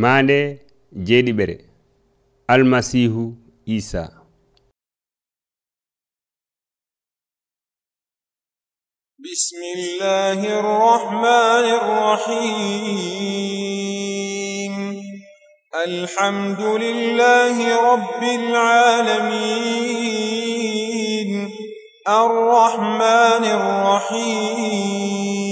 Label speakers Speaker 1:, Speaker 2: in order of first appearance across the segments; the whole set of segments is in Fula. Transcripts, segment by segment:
Speaker 1: maande jeeɗiɓere almasihu isa.
Speaker 2: بسم الله الرحمن الرحيم الحمد لله رب العالمين الرحمن الرحيم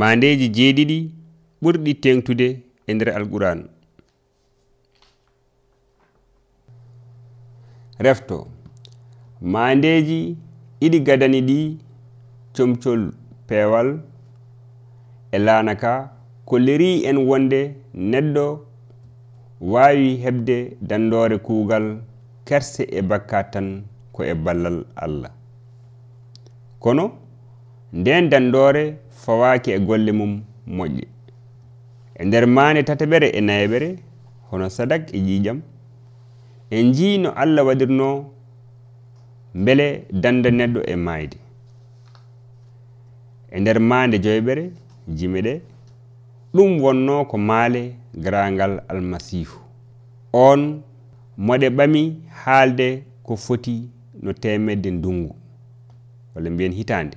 Speaker 1: mandeji jeeɗiɗi ɓurɗi tengtude e nder alquran. Refto mandeji iɗi gadani ɗi comcol peewal e laanaka ka kolliri en wonde neɗɗo wawi heɓde dandore kuugal kerse e bakkat tan ko e ballal allah. Kono nden dandore fawaki e golle mum moƴƴe e nder maane tataɓere e nayaɓere hono sadak e ƴiƴam en jii no allah waɗirno mbele danda neɗɗo e maayde. E nder maande joyɓere jime ɗe ɗum wonno ko maale garangal almasihu on moɗe ɓami haalde ko foti no temedde ndungu walla mbiyen hitande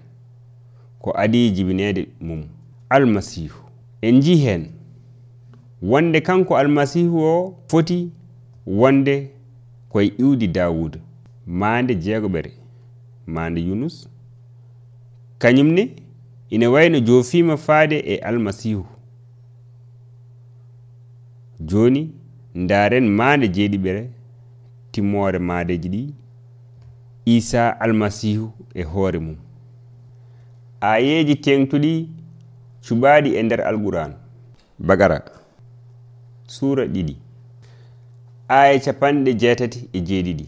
Speaker 1: ko adi jibinede mum almasihu en ji hen wonde kanko almasihu o foti wonde koye iwdi dawuda mande jeegoɓere mande yunus. Kañumne ina wayno jofima faade e almasihu joni ndaren mande jeeɗiɓere timmore madeji ɗi isa almasihu e hoore mum. ayeji tengtuɗi cuɓaɗi e nder alquran. Bagara. Sura ɗiɗi. Aya capanɗe jeetati e jeeɗiɗi.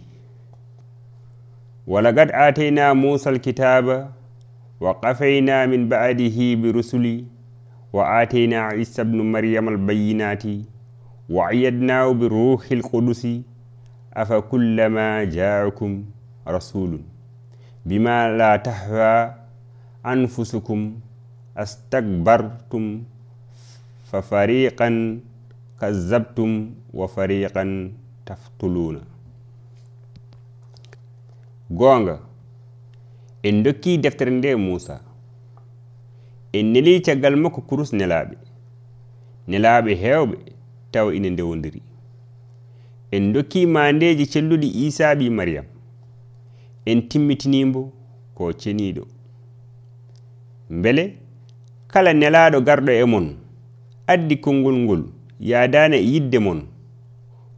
Speaker 1: Walagad atayna musa alkitaba wa kafayna min ba'dihi bi rusuli wa atayna isa bnu maryam albayinati wa ayyadnahu bi ruhi lqudusi afa kullama jaakum rasulun bima la tahwa anfusukum astakbartum fa fariqan kazzabtum wa fariqan taftuluna. Goonga en dokki deftere nde muusa en neli caggal makko kurus nelaaɓe. Nelaaɓe heewɓe taw ina ndewondiri. En dokki mandeji celluɗi isa ɓi mariyam en timmitinimbo ko ceniiɗo. beele kala nelaɗo garɗo e mon addi konngol ngol yadani e yidde mon.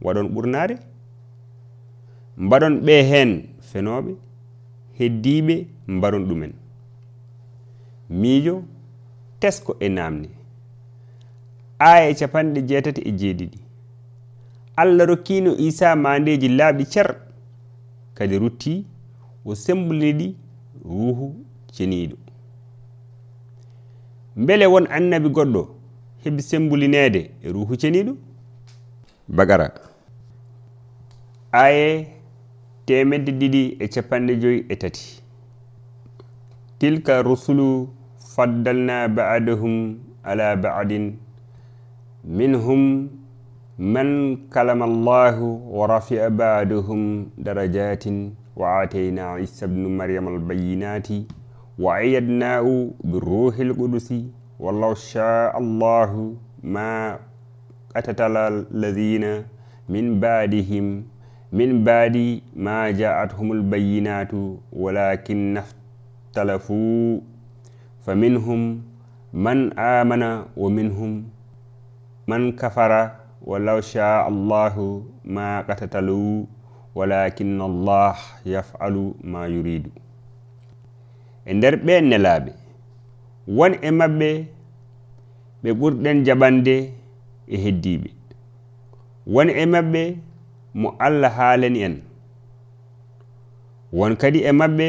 Speaker 1: Waɗon ɓurnare mbaɗon ɓe hen fenoɓe heddiɓe mbaɗon ɗumen. Miijo tesko e namde aya e capanɗe jeetati e jeeɗiɗi allah rokkino isa mandeji laaɓɗi cer. Kadi rutti o sembolini ɗi ruhu ceniɗo beele won annabi goɗɗo heɓi sembulineede e ruhu ceniiɗo bagara. Aye temedde ɗiɗi e capanɗe joyi e tati. Tilka rusulu faddalna ba'dahum ala ba'din. Minhum man kalama allahu wa rafi'a ba'dahum darajatin wa atayna isa bnu maryama albayinati وعيدناه بالروح القدس. ولو شاء الله ما قتتل الذين من بعدهم. من بعد ما جاءتهم البينات ولكن اختلفوا. فمنهم من آمن ومنهم من كفر. ولو شاء الله ما قتتلوا. ولكن الله يفعل ما يريد. e nder ɓe nelaaɓe won e maɓɓe ɓe ɓurɗen jaɓande e heddiɓe won e maɓɓe mo allah haalani en. Won kadi e maɓɓe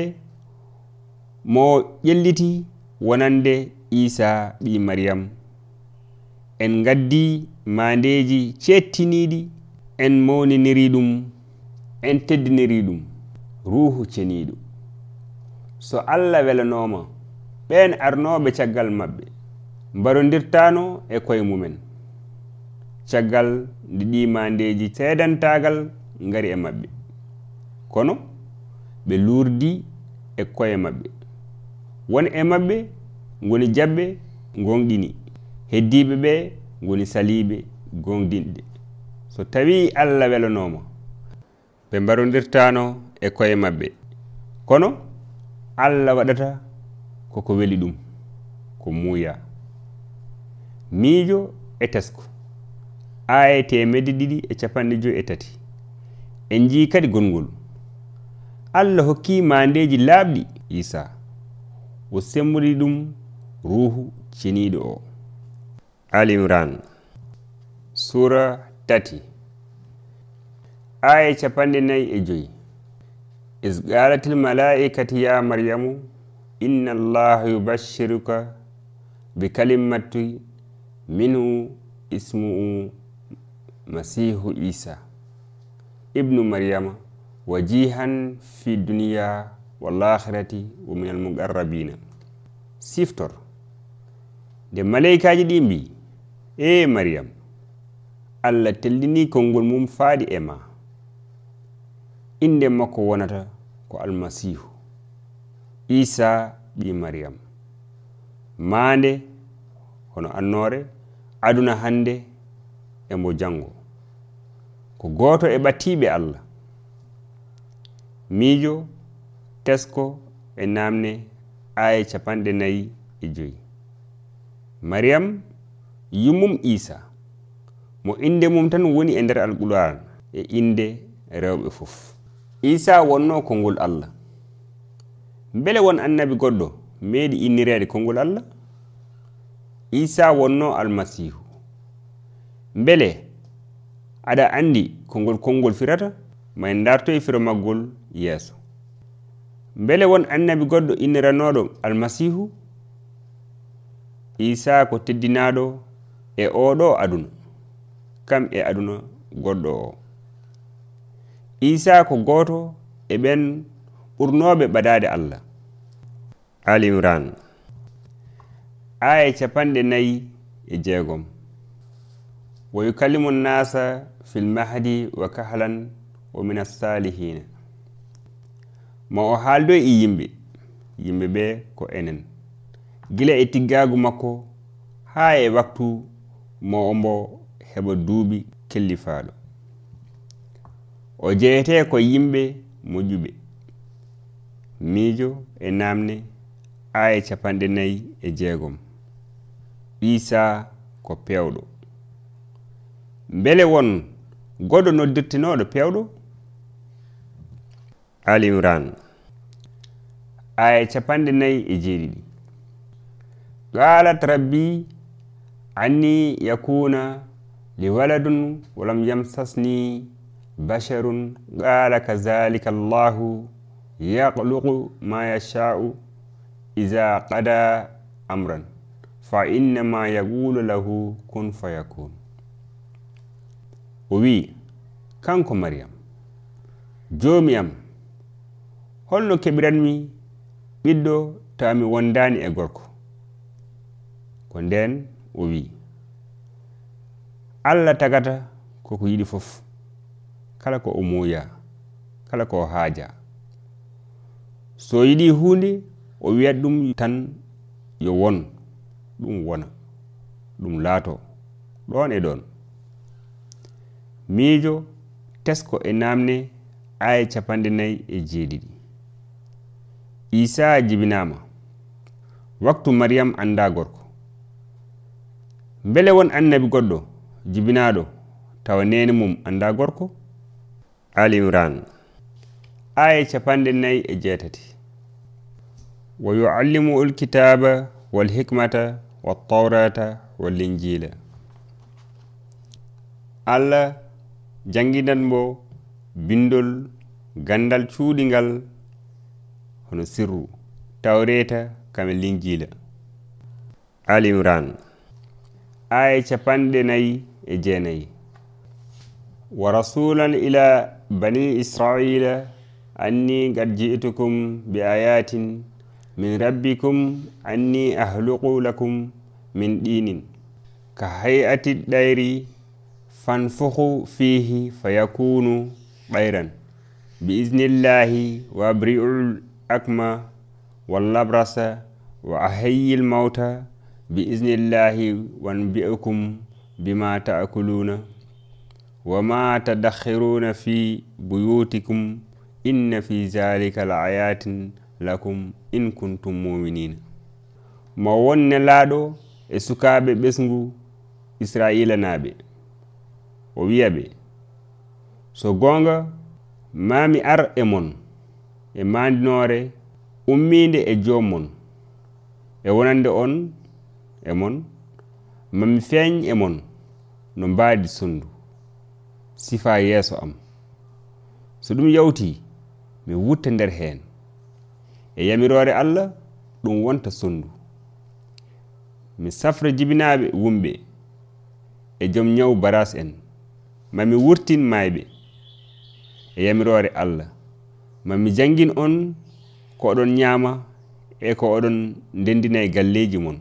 Speaker 1: mo ƴelliti wonande isa ɓi mariyam en gaddi mandeji cettiniɗi en mawniniri ɗum en teddiniri ɗum ruhu ceniɗo so allah welanoma ɓen arnoɓe caggal maɓɓe. Mbarodirtano e koye mumen. Caggal nde ɗi mandeji seedantagal ngari e maɓɓe. Kono ɓe lurdi e koye maɓɓe. Won e maɓɓe ngoni jaɓɓe gonɗini heddiɓe ɓe ngoni saliɓe gonɗinɗe so tawi allah welanoma ɓe mbarodirtano e koye maɓɓe. Kono allah waɗata koko weli ɗum ko muuya. Miijo e tesko aya temedde ɗiɗi e capanɗe joyi e tati. En jii kadi gongol. Allah hokki mandeji laaɓɗi isa o semmudi ɗum ruhu ceniiɗo o. Alimran sura tati. Aya capanɗe nayi e joyi. إذ قالت الملائكة يا مريم إن الله يبشرك بكلمة منه اسمه مسيح عيسى ابن مريم وجيها في الدنيا والآخرة ومن المقربين. سيفتر de malaikaji ɗi mbi e mariyam allah tellini konngol mum faaɗi e ma inde makko ko almasihu isa ɓi mariyam maande hono annore aduna hande e mbo jango ko goto e ɓattiɓe allah. Miijo tesko e namne aya capanɗe nayi e joyi. Mariyam yummum isa. Mo inde mum tan woni e nder alquran e inde rewɓe fof. isa wonno konngol allah. Mbele won annabi goɗɗo meeɗi innirede konngol allah? Isa wonno almasihu. Mbele aɗa andi kongol konngol firata? Ma en dartoye firo maggol yeeso. Mbele won annabi goɗɗo inniranoɗo almasihu? Isa ko teddinaɗo e oɗo aduna. Kam e aduna goɗɗo o. isa ko goto e ɓen ɓurnoɓe ɓadade allah. Ali imran. Aya capanɗe nayi e jeegom. Wa yukallimu nnasa fi lmahdi wa kahlan wa min assalihina ma o haaldo e yimɓe yimɓe ɓe ko enen. Gila e tiggagu makko haa e waktu ma ombo heɓa duuɓi kellifaaɗo. O jeyete ko yimɓe moƴƴuɓe. Miijo e namde aya capanɗe nayyi e jeegom. Isa ko pewɗo beele won goɗɗo noddirtinoɗo pewɗo ali imran. Aya capanɗe nayyi e jeeɗiɗi. Qalat rabbi anni yakuna li waladun walam yamsasni basharun qala kazalika allahu yaqluqu ma yasha'u iza qada amran fa innama yaqulu lahu kun fayakun. O wi kanko mariyam joomi am holno keɓiranmi ɓiɗɗo tawa mi wondani e gorko. Ko nden o wi allah tagata koko yiɗi fof. kala ko o muuya kala ko o haaja. So yiɗi hunde o wiyat ɗum tan yo won ɗum wona ɗum laato ɗon e ɗon. Miijo tesko e namne aya capanɗe nayyi e jeeɗiɗi. Isa jibinama waktu mariyam anda gorko. Beele won annabi goɗɗo jibinaɗo tawa nene mum anda gorko. ali imran. Aya capanɗe nayi e jeetati. Wa yuallimu ulkitaba walhikmata waltawrata wallinjila allah janginan mo bindol gandal cuuɗingal hono sirru tawreta kame linjila ali imran. Aya capanɗe nayi e jeenayi wa rasulan ila بني إسرائيل أني قد جئتكم بآيات من ربكم أني أهلق لكم من دين. كهيئة الدير فانفخوا فيه فيكون طيرا. بإذن الله وأبرئ الأكمى واللبرس وأحيي الموتى بإذن الله وأنبئكم بما تأكلون. wa ma tadakhiruna fi buyutikum inna fi zalika la ayatin lakum in kuntum muminina mo wonne laaɗo e sukaaɓe ɓesngu israila naaɓe o wiya ɓe so goonga maami ar e mon e maandinoore ummiinde e joom mon e wonande on e mon mami feeñ e mon no mbaadi sonndu sifa yeeso am. So ɗum yawti mi wutta nder heen. E yamirore allah ɗum wonta sonndu. Mi safra jibinaaɓe wumɓe e joom ñaw baras en. Mami wurtin mayɓe e yamirore allah. Mami jangin on ko oɗon ñaama e ko oɗon ndendina e galleji mon.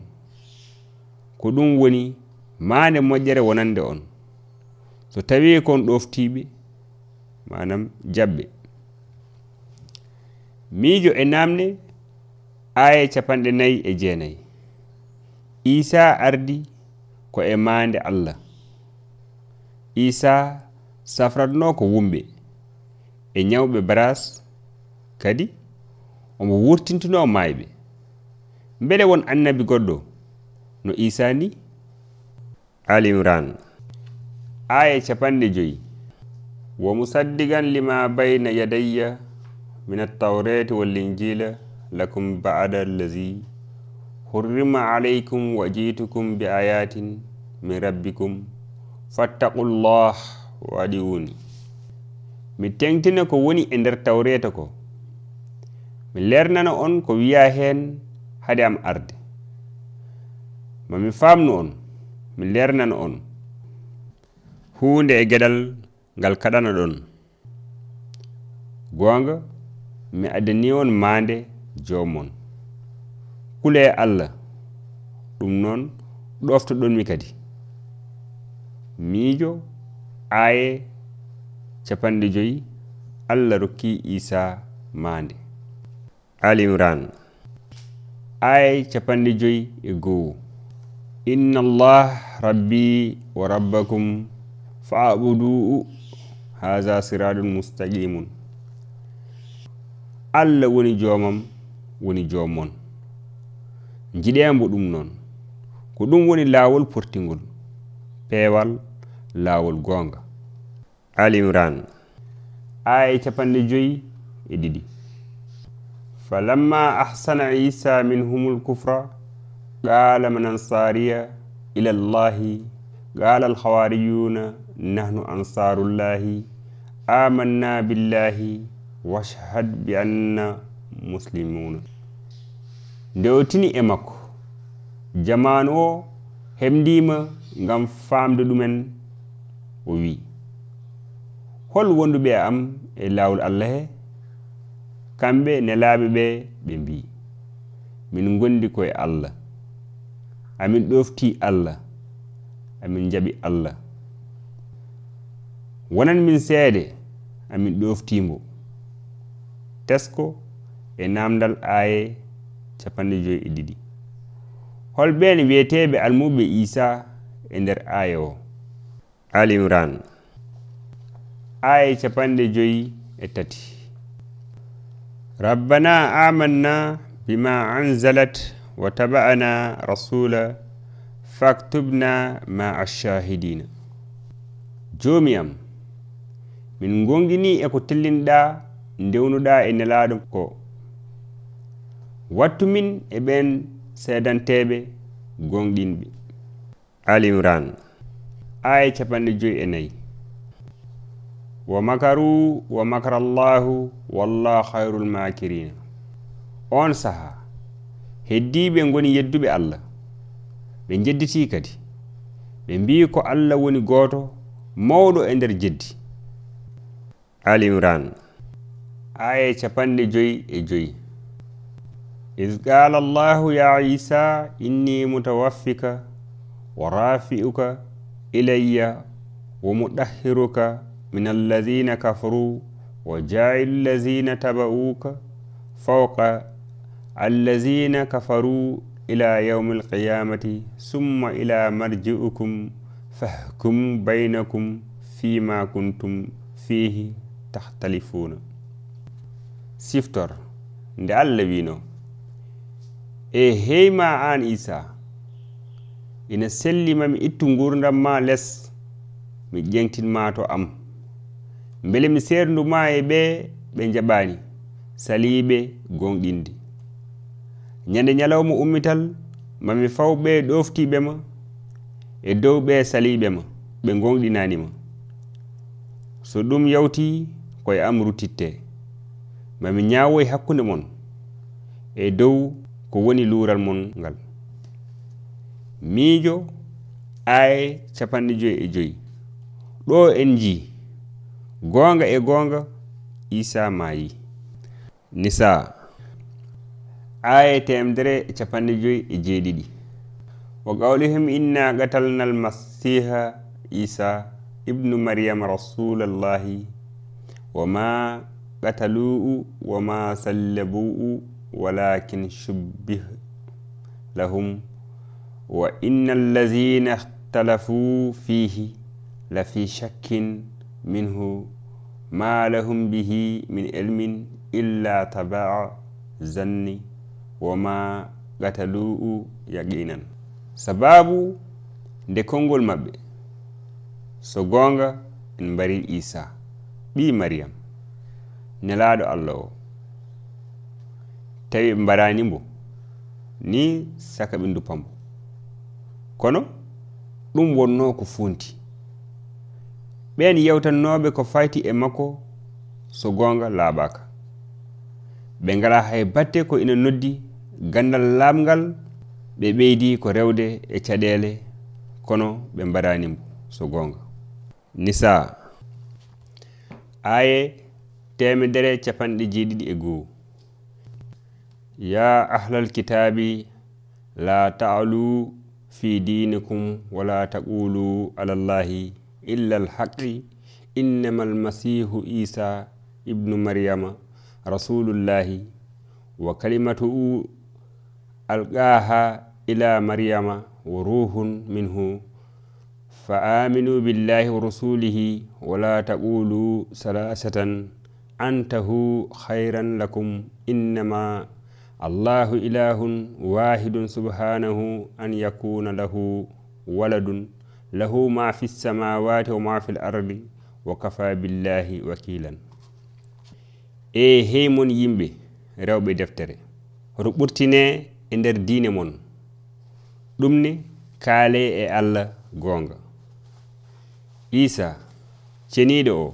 Speaker 1: Ko ɗum woni maande moƴƴere wonande on. So tawi kon ɗoftiɓe manam jabbe. Miijo e namde aya capanɗe nayyi e jeenayyi isa ardi ko e maande allah. Isa safratno ko wumɓe. E ñawɓe baras kadi omo wurtintino mayɓe mbele won annabi goɗɗo no isa ni ali imran aya capanɗe joyi. Wo musaddigan lima bayna yadayya min attawrati wallinjila lakum ba'ada allazi hurrima alaykum wa jitukum bi ayatin min rabbikum fattaqullah wa adiuni mi tengtina ko woni e nder tawreta ko. Mi lernana on ko wiya hen hade am arde. Mami famnu on mi lernana on. hunde e gueɗal ngal kaɗana ɗon. Gonga mi addani on maande jomon kule e allah ɗum noon ɗoftoɗonmi kadi. Miijo aaye capanɗe joyi allah rokki isa maande. Ali imran. Aaye capanɗe joyi e goho inna allah rabbi wa rabbakum fa'budu haza siratun mustaqimun. Allah woni jomam woni jommon jiɗembo ɗum noon ko ɗum woni lawol portingol peewal lawol gonga. Alimran aya capanɗe joyi e ɗiɗi. Falamma ahsana isa minhumul kufra qala man ansariya ila llahi qala alhawariyuna nahnu ansarullahi amanna billahi washhad bi anna muslimuna. Nde o tini e makko jamanu o hemdima ngam famde ɗumen o wi. Hol wonduɓe am e lawol allah he kamɓe nelaɓe ɓe ɓe mbi. Min gondi koye allah. Amin ɗofti allah. Amin jaɓi allah. wonan min seede amin ɗoftimo tesko e namdal aye capanɗe joyi e ɗiɗi. Holɓeene wiyeteɓe almuɓe isa e nder aya o. Al imran. Aya capanɗe joyi e tati. Rabbana amanna bima anzalat wa taba'ana rasula faktubna ma ashahidina joomi am. min gonɗini e ko tellinɗa dewnuɗa e nelaɗo ko wattu min e ɓen seedanteɓe gonɗinɓe. Ali imran aya capanɗe joyi e nayyi wa makaru wa makara llahu wallah hayrul makirina. On saaha heddiɓe goni yedduɓe allah. Ɓe jedditi kadi. Ɓe mbi ko allah woni goto mawɗo e nder jeddi. Ali imran. Aya capanɗe joyi e إذ قال الله يا عيسى إني متوفك ورافئك إلي ومطهرك من الذين كفروا وجاعل الذين تبعوك فوق الذين كفروا إلى يوم القيامة ثم إلى مرجئكم فاحكم بينكم فيما كنتم فيه tahtalifuna siftor nde allah wino e heyma an isa ina sellima mi ittu gurdam ma less mi ƴengtinma to am. Beele mi seerduma e ɓe ɓe jaɓani saliɓe gonɗinde ñande ñalawma ummital mami faw ɓe ɗoftiɓe e dow ɓe saliɓema ɓe gonɗinanima so ɗum yawti koye am rutitte mami ñaawoy hakkunde mon e dow ko woni luural mon ngal. Miijo aaye capanɗe joyi e joyi. Ɗo en jii goonga e goonga isa maayi. Nisa aaye temdere e capanɗe joyi e jeeɗiɗi. Wa qawlihim inna gatalnal masiha isa ibnu maryama rasulallahi qataluu wa ma sallabuu ولكن شبه لهم وإن الذين اختلفوا فيه لفي شك منه ما لهم به من علم إلا تبع زني وما قتلوه يقينا. sababu nde konngol maɓɓe so goonga en mbari ɓi mariyam nelaɗo allah o. Tawi ɓe mbarani mbo ni saka ɓe duppambo kono ɗum wonno ko funti ɓen yewtannoɓe ko fayti e makko so gonga laaɓaka ɓe ngala hay batte ko ina noddi gandal lamgal ɓe ɓeydi ko rewde e caɗele kono ɓe mbaranimo so gonga nisa aye temedere capanɗe jeeɗiɗi e goo. Ya ahlal kitabi la ta'alu fi dinikum wala taqulu ala llahi illa alhaqi. Innama almasihu isa ibnu maryama rasulullahi wa kalimatuhu alqaha ila maryama wa ruhun minhu. فآمنوا بالله ورسوله ولا تقولوا ثلاثة أنتهوا خيرا لكم إنما الله إله واحد سبحانه أن يكون له ولد له ما في السماوات وما في الأرض وكفى بالله وكيلا. e hey mon yimɓe rewɓe deftere hoto ɓurtine e nder diine mon ɗum ne kaale isa ceniiɗo o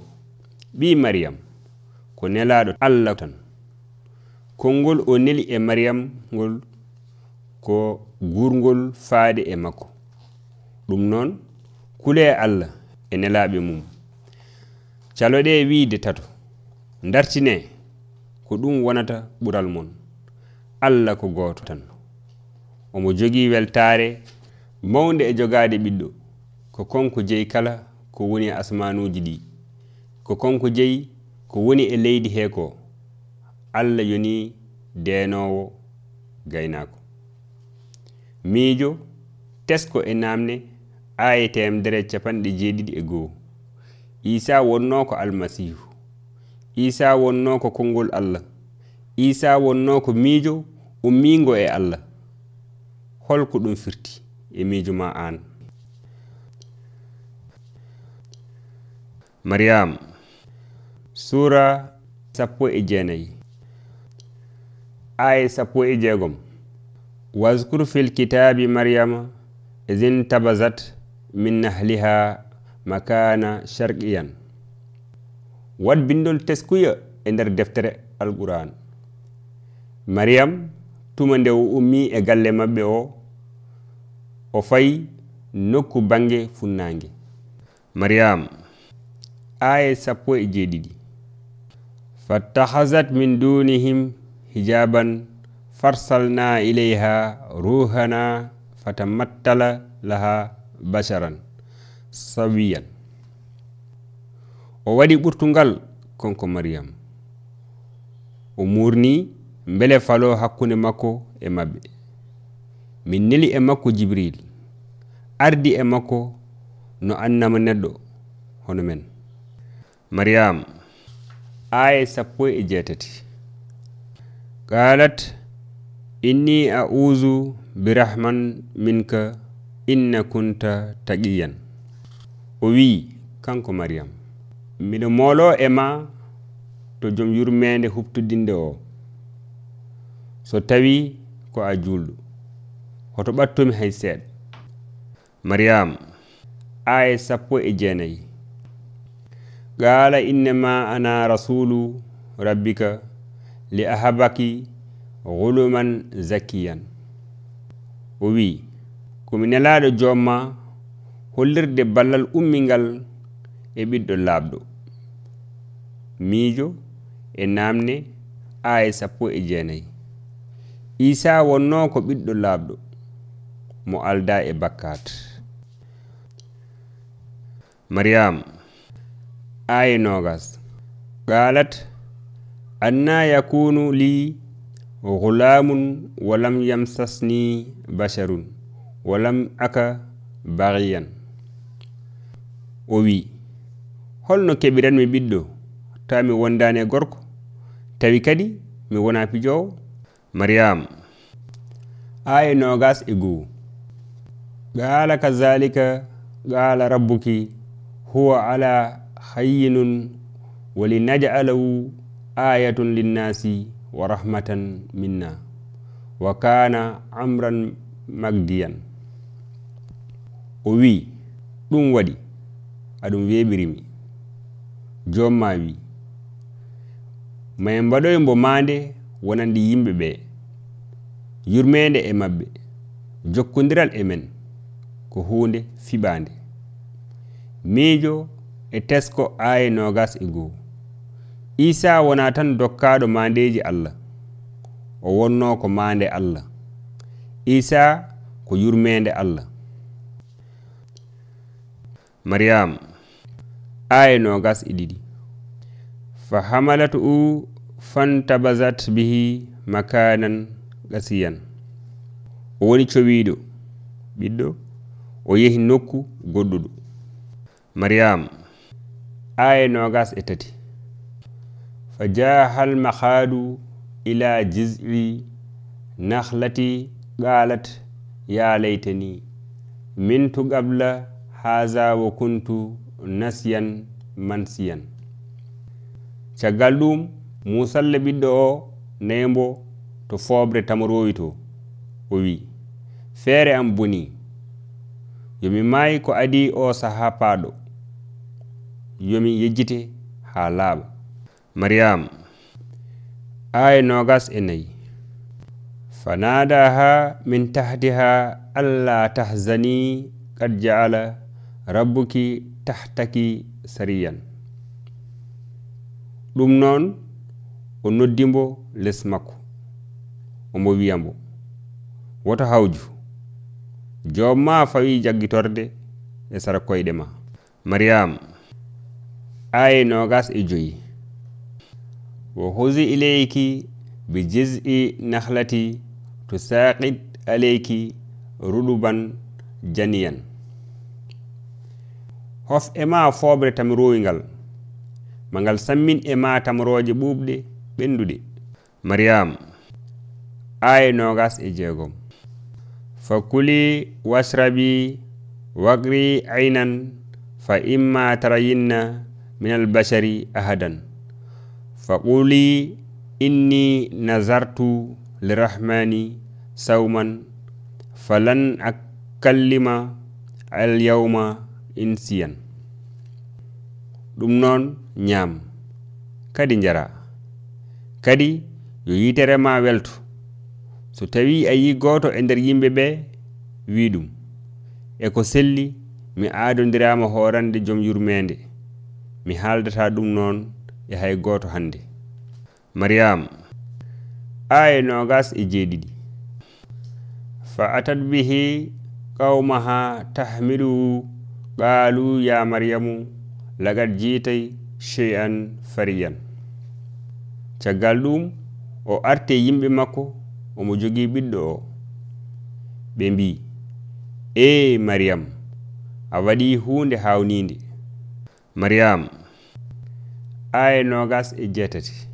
Speaker 1: ɓi mariyam ko nelaɗo allah tan. Konngol o neli e mariyam ngol ko gurgol faade e makko. Ɗum noon kule e allah e nelaɓe mum. Caloɗe e wiide tato dartine ko ɗum wonata ɓural mon. Allah ko gooto tan. Omo jogii weltaare mawnde e jogaade ɓiɗɗo ko konko jeyi kala ko woni e asmanuji ɗi. Ko konko jeyi ko woni e leydi he ko allah yoni denowo gaynako miijo tesko e namne aya temdere capanɗe jeeɗiɗi e goho isa wonno ko almasihu isa wonno ko konngol allah. Isa wonno ko miijo ummingo e allah. Holko ɗum firti e miijo ma an maryam sura sappo e jeenayi. Aya sappo e jeegom. Waskur fil kitabi maryama isin tabasat min nahliha makana sharqiyan. Wat bindol teskuya e nder deftere alquran. Maryam tuma nde o ummi e galle maɓɓe o o fayi nokku bange funnange maryam aya sappo e jeeɗiɗi fattahasat min dunihim hijaban farsalna ilayha ruhana fatamattala laha basharan sawiyan. O waɗi ɓurtugal konko mariyam o murni mbele falo hakkunde makko e maɓɓe min neli e makko jibril. Ardi e makko no annama neɗɗo hono men. maryam. Aya sappo e jeetati. Qalat inni a'uzu birahman minka inna kunta taqiyan. O wi'i kanko maryam miɗo moolo e ma to joom yurmeende huɓtudinde o. So tawi ko a juulɗo hoto ɓattumi hay seeɗa. Maryam aya sappo e jeenayi. qala innama ana rasulu rabbika li ahabaki guluman zakiyan o wi komi nelaɗo jomma hollirde ballal ummingal e ɓiɗɗo laaɓɗo miijo e namne aya sappo e jeenayi. Isa wonno ko ɓiɗɗo laaɓɗo mo alda e bakkat maryam. Aya nogas qalat anna yakunu li gulamun walam yamsasni basharun walam aka bagiyan o wi holno keɓiranmi ɓiɗɗo tawa mi wondani e gorko? Tawi kadi mi wona pijowo? Maryam aya nogas e goo. Qala kazalika qala rabbuki huwa ala hayyinun walinaj'alahu ayatun linnasi wa rahmatan minna wa kana amran magdiyan. O wi ɗum waɗi aɗum weɓirimi jomma wi maye mbaɗoy mbo maande wonandi yimɓe ɓe yurmede e maɓɓe jokkodiral e men ko hunde fiɓande miijo e tesko aya nogas e goo. Isa wona tan dokkaɗo mandeji allah o wonno ko mande allah. Isa ko yurmede allah. Mariyam aya nogas e ɗiɗi. Fa hamalat u fantabasat bihi makanan gasiyan. O woni cowiɗo ɓiɗɗo o yehi nokku goɗɗuɗo. Mariyam aya nogas e tati? Fa jahal mahadu ila jizi nahlati qalat ya laytani mintu qabla haza wa kuntu nasiyan mansiyan. Caggal ɗum musalle ɓiɗɗo o nayimbo to fobre tamorowi to o wi feere am boni yomi maayi ko adi o saha paaɗo? yomi yejjite haa laaɓa mariyam aya nogas e nayi fanadaha min tahtiha alla tahzani kad jaala rabbuki tahtaki sariyan. Ɗum noon o noddimbo les makko omo wiyambo woto hawju joomma fawi jaggitorde e sara koyɗe ma. Mariyama aya nogas e joyi. Wa husi ileyki bi jiz'i nahlati tusaqid aleyki ruɗuban janiyan. Hof e ma foɓre tamroygal ma ngal sammin e ma tamroje ɓuɓɗe ɓenduɗe mariyam aya nogas e jeegom. Fakuli washrabi wagri aynan fa imma tarayinna min البشر ahadan. Faquli inni nazartu lirahmani sawman falan akallima alyawma insiyan. Ɗum noon ñaam. Kadi njara. Kadi yo yitere ma welto so tawi a yi goto e nder yimɓe ɓe wi ɗum. E ko selli mi aadodirama horande joom yurmede mi haaldata ɗum noon e hay gooto hannde. Mariyam aya nogas e jeeɗiɗi. Fa atat bihi qawmaha tahmiluhu qaalu ya maryamu lagat jiitay cheyan fariyan. Caggal ɗum o arte yimɓe makko omo jogii ɓiɗɗo o. Ɓe mbi e mariyam a waɗi huunde haawninde mariyam aya nogas e jeetati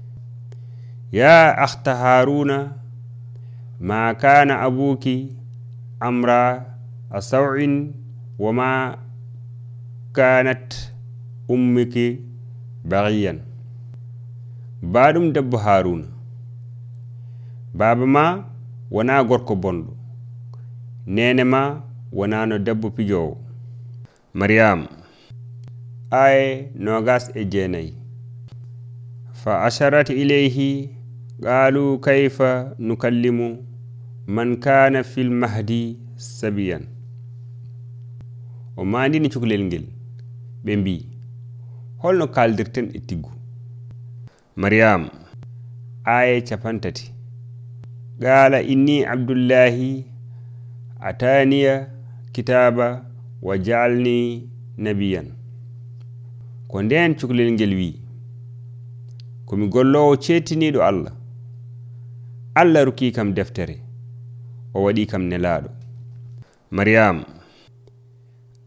Speaker 1: ya akhta haruna ma kana abuki amra a sawin wa ma kanat ummiki bagiyan baɗum debbo haruna. Baba ma wona gorko bonɗo nene ma wonano debbo pijowo. Mariam ay nogas e jeenayi. Fa asharat ilayhi qaalu kayfa nukallimu man kana fil mahdi sabiyan. O mandini cukalel ngel ɓe mbi holno kaldirten e tiggu. Mariyam aya capantati qala inni abdullahi ataniya kitaba wa jaalni nabiyan. Ko nden cukalel ngel wi komi gollowo cettiniɗo allah. Allah ruki kam deftere o waɗi kam nelaɗo mariam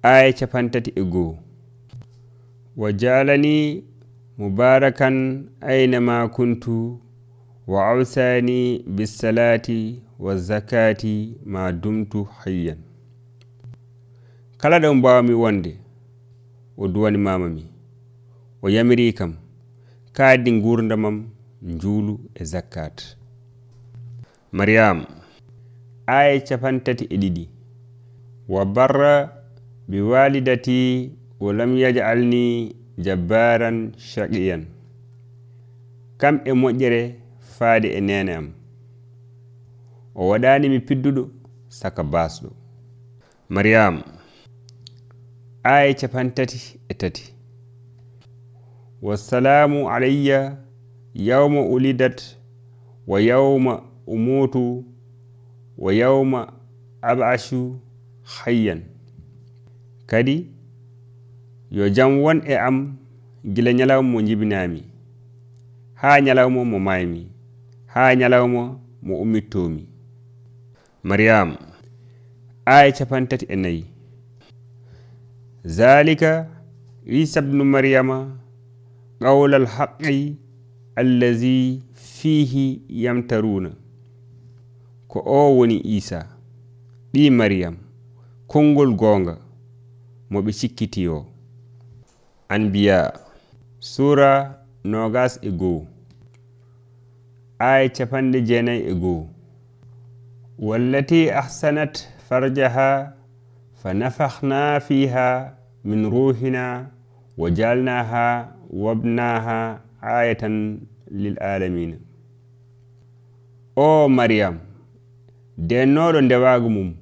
Speaker 1: aya capantati e goo. Wa jalani mubarakan aynama kuntu wa awsani bisalati wa zakati ma dumtu hayyan. Kala ɗo mbawmi wonde o duwani mamami o yamiri kam kaadi gurdamam njuulu e zakat mariam aya capantati e ɗiɗi. Wa barra bi walidati wa lam yajalni jabbaran shaqiyan. Kam e moƴƴere faade e nene am. O waɗani mi pidduɗo saka basɗo mariam aya capantati e tati yawma ulidat wa yawma umutu wa yawma abashu hayyan kadi yo jam won e am gila ñalawma mo jibinami ha ñalawma mo maymi ha ñalawma mo ummittomi. Mariam aya capantati e zalika isa maryama قول الحق الذي فيه يمترون. كو اووني عيسى بي مريم كونغول غونغا مو بيشيكيتيو أنبياء سورة نوغاس ايغو اي تشفاندي جيناي ايغو والتي أحسنت فرجها فنفخنا فيها من روحنا وجعلناها wabnaha ayatan lil alamina o mariyam dennoɗo ndewagu mum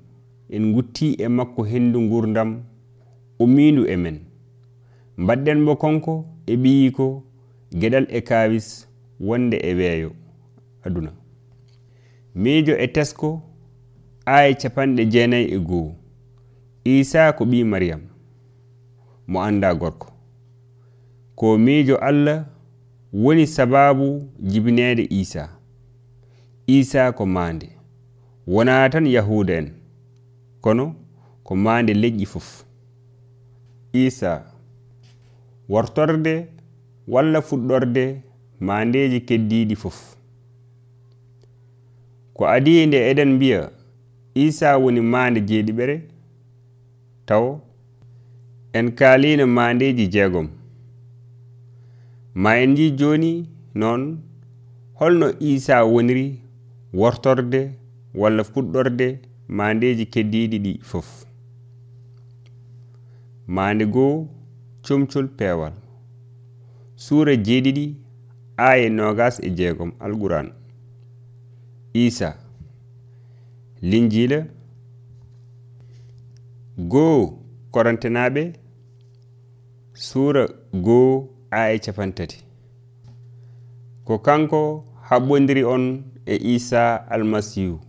Speaker 1: en gutti e makko hendu gurdam umindu e men. Mbaɗɗen mo konko e ɓiyiko geɗal e kawis wonde e weeyo aduna. Miijo e tesko aya capanɗe jeenayi e goo. Isa ko ɓi mariyam mo anda gorko. ko miijo allah woni sababu jibineede isa isa ko maande. Wona tan yahuda en. Kono ko maande leƴƴi fof. Isa wartorde walla fuɗɗorde maandeeji keddiɗi fof. Ko adii nde eɗen mbiya isa woni maande jeeɗiɓere? Taw en kaaliino maandeeji jeegom. ma en ji joni noon holno isa woniri wortorde walla fuɗɗorde mandeji keddiɗi ɗi fof. Mande goo comcol peewal suura jeeɗiɗi aya nogas e jeegom alquran. Isa. Linjila. Goo korantenaɓe. Suura goo aya capantati ko kanko haɓɓodiri on e isa almasihu.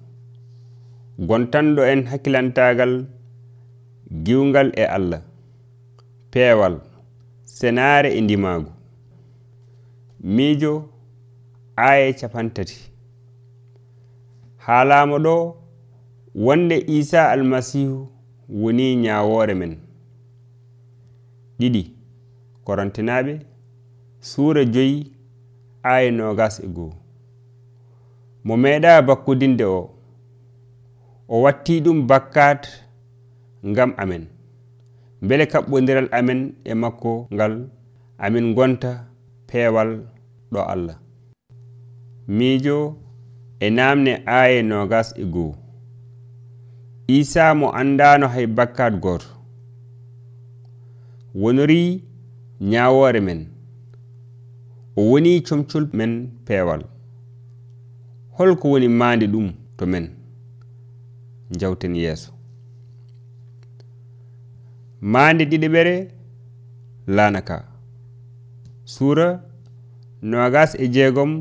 Speaker 1: Gontanɗo en hakkilantagal giwgal e allah. Peewal senaare e ndimaagu. Miijo aaye capantati haalaama ɗo wonde isa almasihu woni ñaawoore men. Ɗiɗi korontinaaɓe suura joyi aya nogas e goo. Mo meeɗa bakkudinde o. O watti ɗum bakkat ngam amen. Mbele kaɓɓodiral amen e makko ngal amin gonta peewal ɗo allah. Miijo e namde aya nogas e goo. Isa mo andano hay bakkat goto wonori ñawore men. o woni comcol men peewal. Holko woni maande ɗum to men jawten yeeso. Maande ɗiɗiɓere laana ka. Suura nogas e jeegom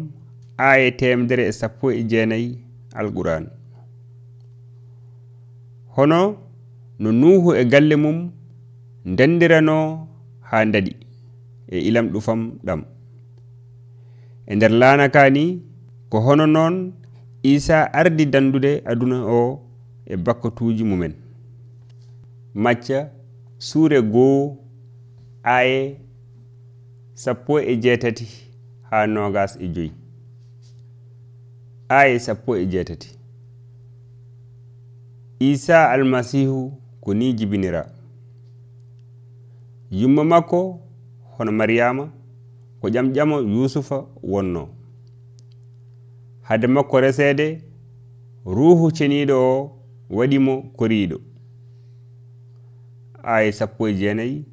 Speaker 1: aya temedere e sappo e jeenayi alquran. Hono no nuhu e galle mum ndendirano haa ndadi e ilam ɗufam ɗam. e nder laanaka ni ko hono noon isa ardi dandude aduna o e bakkatuji mumen. Macca suure goo aye sappo e jeetati ha nogas e joyi. Aye sappo e jeetati. Isa almasihu ko ni jibinira. Yumma makko hono mariyama ko jam jamo yusufa wonno. Hade makko resede ruhu ceniɗo o waɗimo koriɗo aya sappo e jeenayi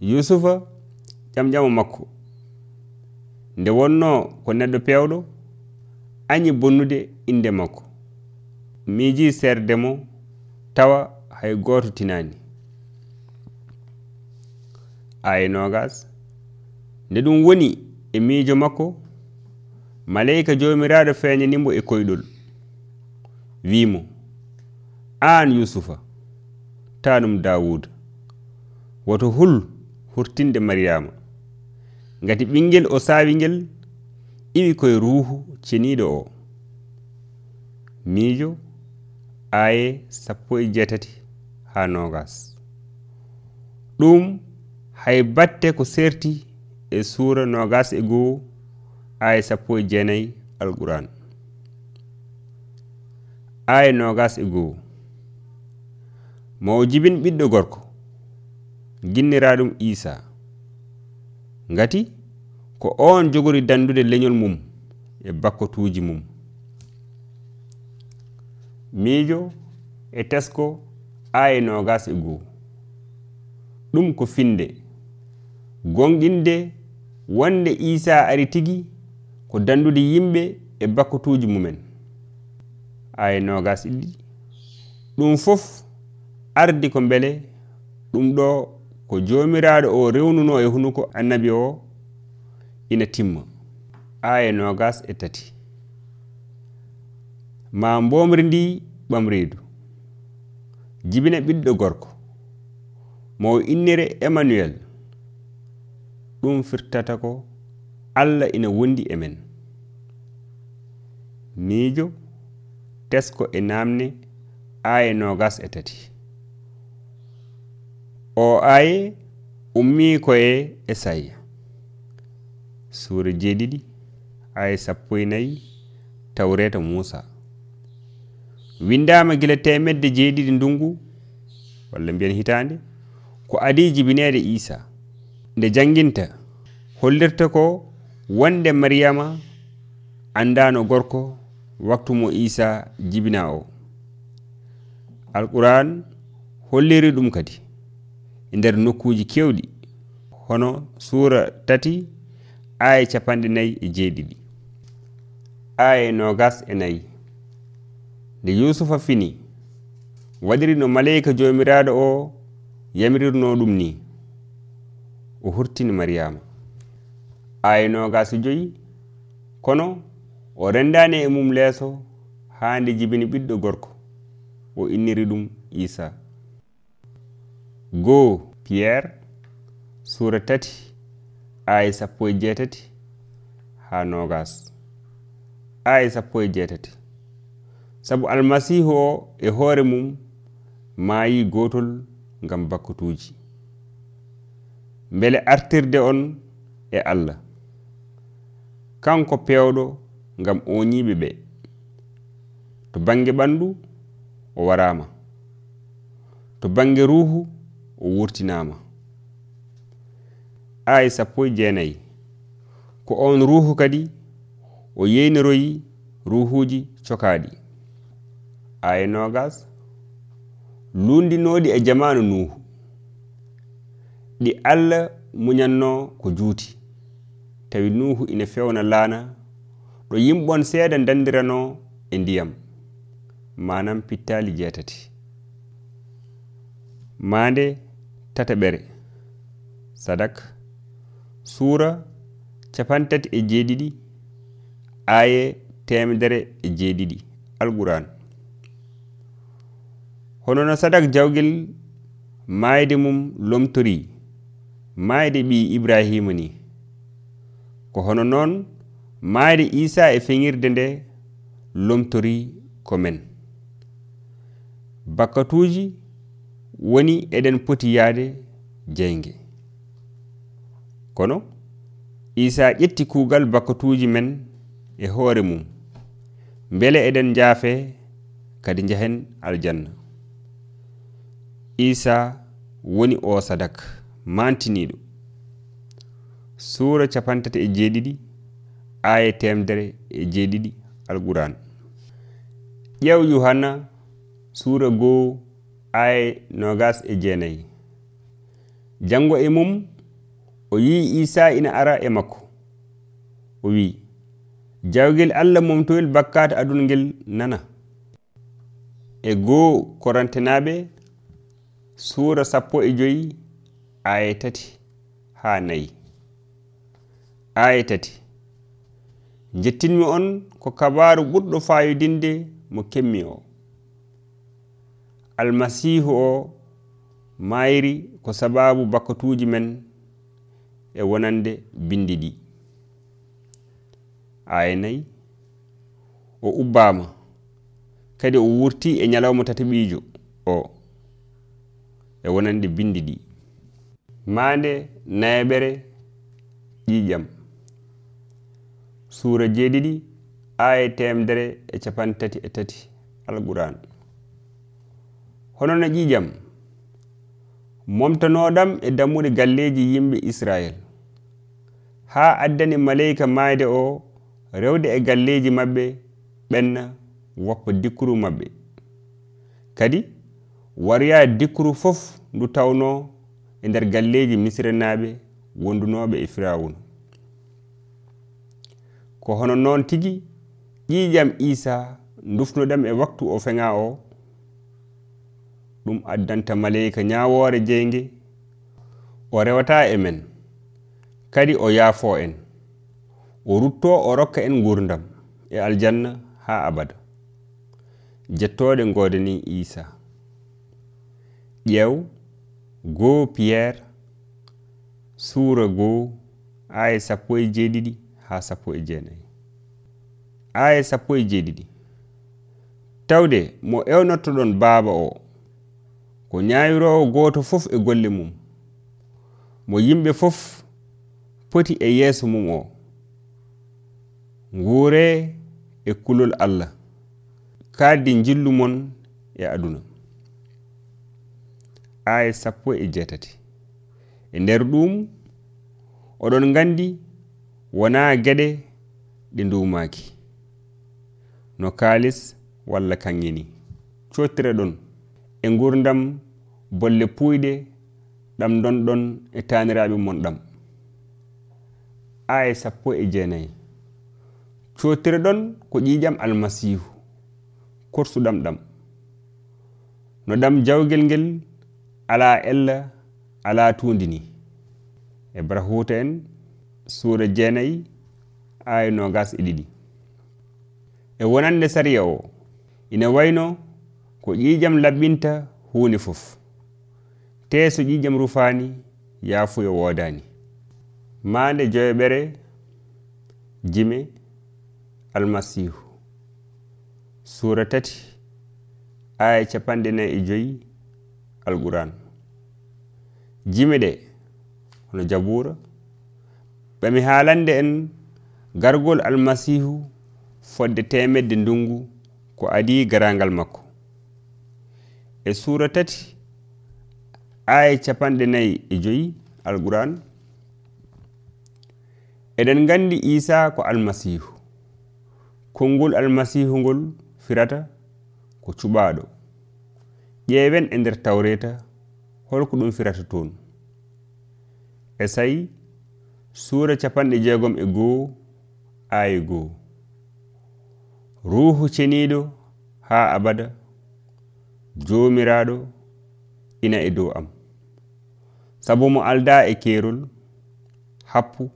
Speaker 1: yusufa ƴamƴamo makko nde wonno ko neɗɗo pewɗo añi bonnude inde makko miiji serde mo tawa hay goto tinani. Aya nogas nde ɗum woni e miijo makko maleyka joomiraaɗo feeñanimo e koyɗol. Wiimo aan yusufa ta ɗum dawuda woto hul hurtinde mariyama ngati ɓinngel o saawi ngel iwi koye ruuhu ceniiɗo o. Miijo aaye sappo e jeetati haa nogas ɗum hay batte ko serti e suura nogas e goo aya sappo e jeenayi alquran aya nogas e goo mo o jibin ɓiɗɗo gorko ginnira ɗum isa ngati ko on jogori dandude leñol mum e bakkotuji mum. Miijo e tesko aya nogas e goo. Ɗum ko finde gonɗinde wonde isa ari tigi ko dandude yimɓe e bakkotuji mumen. Aya nogas e ɗiɗi. Ɗum fof ardi ko beele ɗum ɗo ko jomiraɗo o rewnuno e hunuko annabi o ina timma. Aya nogas e tati. Ma mbomri ndi ɓamreedu jibina ɓiɗɗo gorko. Mo innire emmanuel. ɗum firtata ko allah ina wondi e men. Miijo tesko e namne aya nogas e tati. O aya ummi koye esaya. Suura jeeɗiɗi aya sappo e nayi tawreta muusa. Windama gila temedde jeeɗiɗi ndungu walla mbiyen hitande ko adi jibinede isa nde janginta. Hollirta ko wonde maryama andano gorko waktu mo isa jibina o alquran holliri ɗum kadi e nder nokkuji kewɗi hono suura tati aya capanɗe nayyi e jeeɗiɗi. Aya nogas e nayyi. Nde yusufa fini waɗiri no maleyka jomiraɗo o yamirirno ɗum ni. o hurtini mariyama aya nogas joyi kono o rendani e mum leeso haa nde jibini ɓiɗɗo gorko o inniri ɗum isa goo piyerre suura tati aya sappo e jeetati haa nogas aya sappo e jeetati. Sabu almasihu o e hoore mum maayi gootol ngam bakkutuuji beele artirde on e allah. Kanko pewɗo ngam o ñiɓe ɓe. To bange ɓandu o warama to bange ruhu o wurtinama aya sappo e jeenayi ko on ruhu kadi o yeynoroyi ruhuji cokaɗi aya nogas lundinoɗi e jamanu nuhu ɗi allah muñanno ko juuti. Tawi nuhu ina fewna laana ɗo yimɓon seeɗa dandirano e ndiyam manan pittali jeetati. Mande tataɓere sadak suura capantati e jeeɗiɗi aye temedere e jeeɗiɗi alquran. Hono no sadak jawgel maayde mum lomtori. maayde ɓi ibrahima ni. Ko hono noon maayde isa e feŋirde nde lomtori ko men. Bakkatuji woni eɗen poti yaade jeyge kono isa ƴetti kuugal bakkatuji men e hoore mum. Mbele eɗen jaafe kadi njehen aljanna. Isa woni o sadaka mantiniɗo suura capantati e jeeɗiɗi aya temdere e jeeɗiɗi alquran. Ƴeew yohanna suura goo aya nogas e jeenayi. Janngo e mum o yii isa ina ara e makko. O wi'i jawgel allah momtoyel bakkata aduna ngel nana. E goo korantenaɓe suura sappo e joyi aya tati ha nayi. Aya tati jettinmi on ko kabaru ɓurɗo fayodinde mo kemmi o. Almasihu o mayri ko sababu bakkatuji men e wonande bindi ɗi. Aya nayi o ubbama kadi o wurti e ñalawma tataɓijo o e wonande bindi ɗi. maande nayaɓere ƴiƴam suura jeeɗiɗi aya temdere e capan tati e tati alquran. Hono no ƴiƴam momtanoɗam e dammuɗe galleji yimɓe israel haa addani maleyka maayde o rewde e galleji maɓɓe ɓenna woppa dikkuru maɓɓe. Kadi warya dikkuru fof ndu tawno e nder galleji misirnaɓe wondunoɓe e firawuna ko hono noon tigi ƴiƴam isa dufnoɗam e waktu o feŋa o ɗum addanta maleyka ñawore jeyge o rewata e men. Kadi o yaafo en. O rutto o rokka en gurdam e aljanna ha abada. Jettoɗe godani isa ƴeew goo piyerre suura goo aya sappo e jeeɗiɗi ha sappo e jeenayi. Aya sappo e jeeɗiɗi tawde mo ewnottoɗon baaba o ko ñawirowo goto fof e golle mum. Mo yimɓe fof poti e yeeso mum o. Nguure e kulol allah. Kaaddi jillu mon e aduna. aya sappo e jeetati. E nder ɗum oɗon gandi wona geɗe ɗe ndumaki no kalis walla kanŋini cottireɗon e gurdam bolle puyɗe ɗam donɗon e taniraɓe mon ɗam. Aya sappo e jeenayi. Cottireɗon ko ƴiƴam almasihu korsuɗam ɗam. No ɗam jawgel ngel ala ella ala tundini e bara en suura jeenayi aya nogas e ɗiɗi. E wonande sariya o ina wayno ko ƴiijam laɓɓinta huunde fof. Te so ƴiijam rufaani yaafuyo woodaani. Maande joyoɓere jime almasihu suura tati aya capanɗe nayi e joyi alquran. Jimi ɗe hono jabura. Ɓami haalande en gargol almasihu fodde temedde ndungu ko adi garangal makko. E suura tati aya capanɗe nayi e joyi alquran eɗen gandi isa ko almasihu. Konngol almasihu ngol firata ko cuɓaɗo ƴeewen e nder tawreta holko ɗum firata toon. E sayi suura capanɗe jeegom e goo aayi goo. Ruhu ceniiɗo haa abada joomiraaɗo ina e dow am. Sabu mo aldaa e keerol happu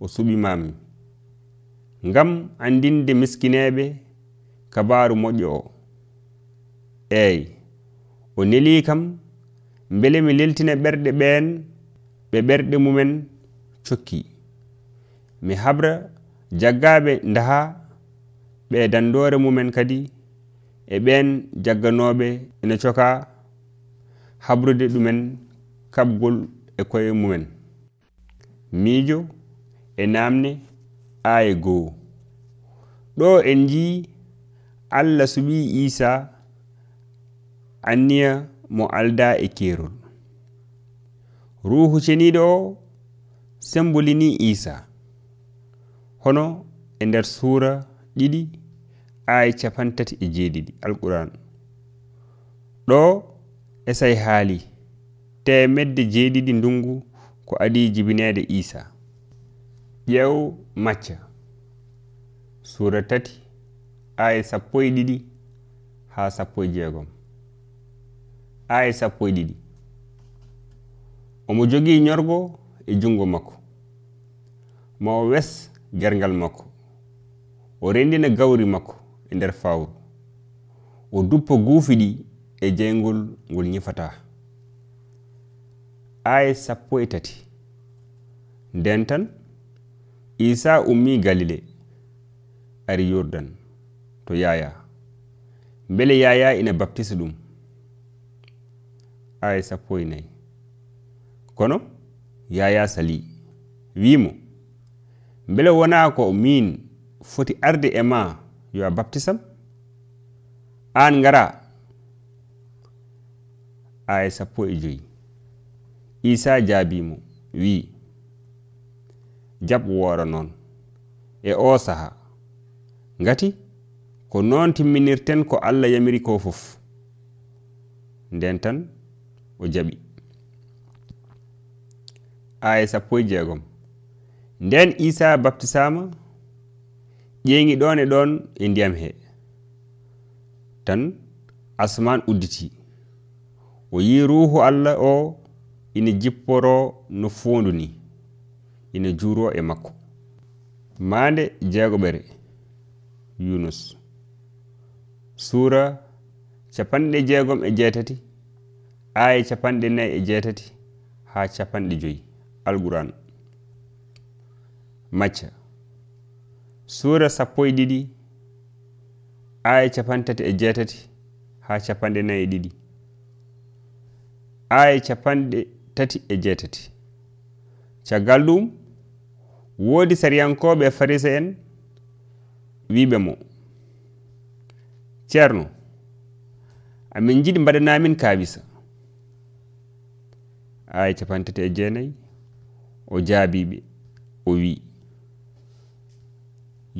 Speaker 1: o suɓimami ngam andinde miskineeɓe kabaaru moƴƴo o. Eeyi o neli kam beele mi leltina ɓerɗe ɓen ɓe ɓerɗe mumen cokki. Mi habra jaggaɓe daha ɓe dandore mumen kadi e ɓen jagganoɓe ene coka habrude ɗumen kaɓgol e koye mumen. Miijo e namde aaya goo. Ɗo en jii allah suɓi isa anniya mo alda e kerol. Ruhu ceniɗo o sembolini isa. Hono e nder sura ɗiɗi aya capantati e jeeɗiɗi alquran. Ɗo esay haali temedde jeeɗiɗi ndungu ko adi jibinede isa. Ƴeew macca. Sura tati aya sappo e ɗiɗi ha sappo e jeegom. ha e sappo e ɗiɗi. Omo jogii ñorgo e junngo makko. Ma o wes gergal makko. O renndina gawri makko e nder fawru o duppo guufi ɗi e jeyngol ngol ñifata aya sappo e tati. Nden tan isa ummi galile ari yordan to yaya mbele yaya ina baptisa ɗum. Aya sappo e nayyi kono yaya sali wimo beele wona ko min foti arde e ma yo a baptisam. An ngara aya sappo e joyi isa jaabimo wi. Jab woora noon e o saha ngati ko noon timminirten ko allah yamiri ko fof nden tan o jaɓi. Aya sappo e jeegom. Nden isa baptisama ƴeeŋi ɗon e ɗon e ndiyam he. Tan asman udditi o yi ruhu allah o ina jipporo no fondu ni ina juuro e makko. Maande jeegoɓere yunus. Suura capanɗe jeegom e jeetati aya capanɗe nayi e jeetati ha capanɗe joyi alquran. Macca. Suura sappo e ɗiɗi aya capantati e jeetati ha capanɗe nayi e ɗiɗi. Aya capanɗe tati e jeetati. Caggal ɗum woodi sariyankoɓe e farisa en wiɓe mo. Ceerno amin jiɗi mbaɗanamin kaabisa. aya capantati e jeenayi o jaabiɓe o wi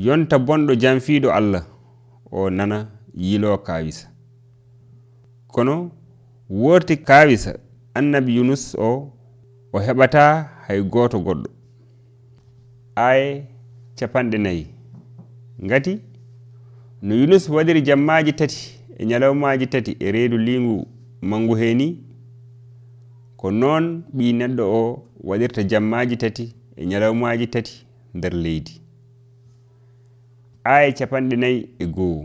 Speaker 1: yonta bonɗo janfiiɗo allah o nana yilo kawisa kono worti kawisa annabi yunus o o heɓata hay goto goɗɗo. Aya capanɗe nayi ngati no yunus waɗiri jammaji tati e ñalawmaji tati e reedu lingu mangu he ni ko noon ɓi neɗɗo o waɗirta jammaji tati e ñalawmaji tati nder leydi. Aya capanɗe nayyi e goho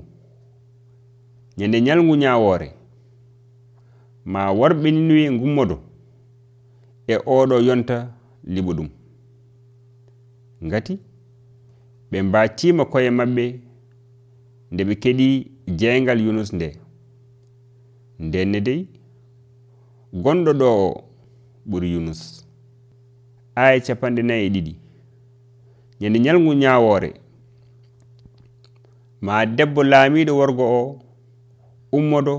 Speaker 1: ñande ñalngu ñawore ma worɓe ninuye gummodo e oɗo yonta liɓo ɗum. Ngati ɓe mbaccima koye maɓɓe nde ɓe keɗi jeygal yunus nde. Ndenne dey gonɗo ɗo o ɓuri yunus. Aya capanɗe nayi e ɗiɗi. Ñande ñalngu ñawore ma debbo laamiɗo worgo o ummodo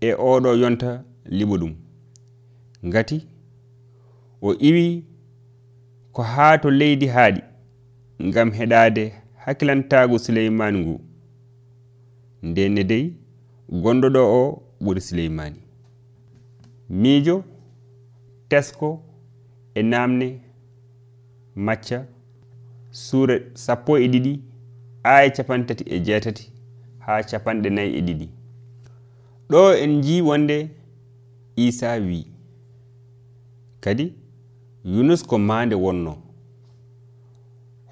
Speaker 1: e oɗo yonta liɓo ɗum. Ngati o iwi ko haa to leydi haaɗi ngam heɗade hakkilantagu suleymani ngu. Ndenne dey gonɗoɗo o ɓuri suleymani miijo tesko e namne macca suura sappo e ɗiɗi aya capantati e jeetati ha capanɗe nayi e ɗiɗi. Ɗo en ji wonde isa wi. Kadi yunus ko maande wonno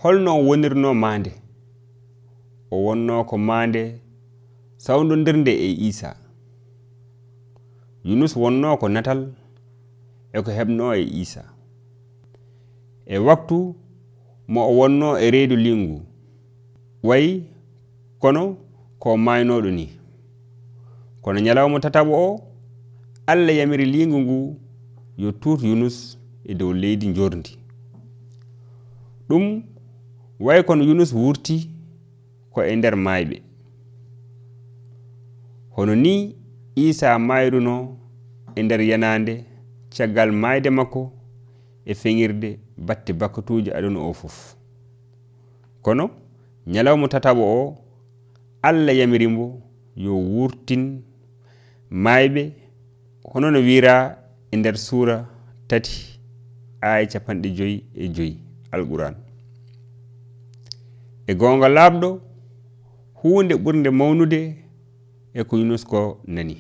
Speaker 1: holno wonirno maande? O wonno ko maande sawdodirnde e isa. Yunus wonno ko natal e ko heɓno e isa. E waktu mo o wonno e reedu lingu. Wayi kono ko maynoɗo ni kono ñalawma tataɓo o allah yamiri lingu ngu yo tuut yunus e dow leydi jordi ɗum way kono yunus wurti ko e nder mayɓe hono ni isa mayruno e nder yanande caggal mayde makko e feŋirde batte bakkatuji aduna o fof. Kono ñalawma tataɓo o allah yamirimbo yo wurtin mayɓe hono no wira e nder suura tati aya capanɗe joyi e joyi alquran. E gonga laaɓɗo hunde ɓurde mawnude e ko yunesko nani.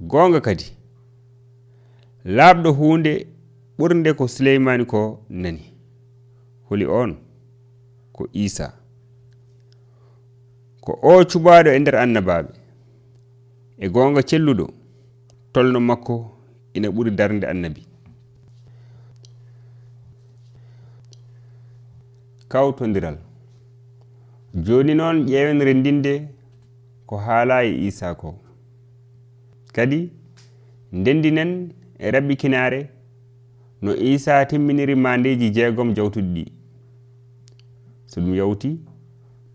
Speaker 1: Gonga kadi laaɓɗo hunde ɓurde ko suleymani ko nani. Holi on ko isa ko o cuɓaɗo e nder annabaɓe e gonga celluɗo tolno makko ina ɓuri darde annabi. Kawtodiral joni noon ƴeewen rendinde ko haala e isa ko. Kadi ndendinen e rabbi raɓɓikinaare no isa timminiri mandeji jeegom jawtuɗi ɗi. So ɗum yawti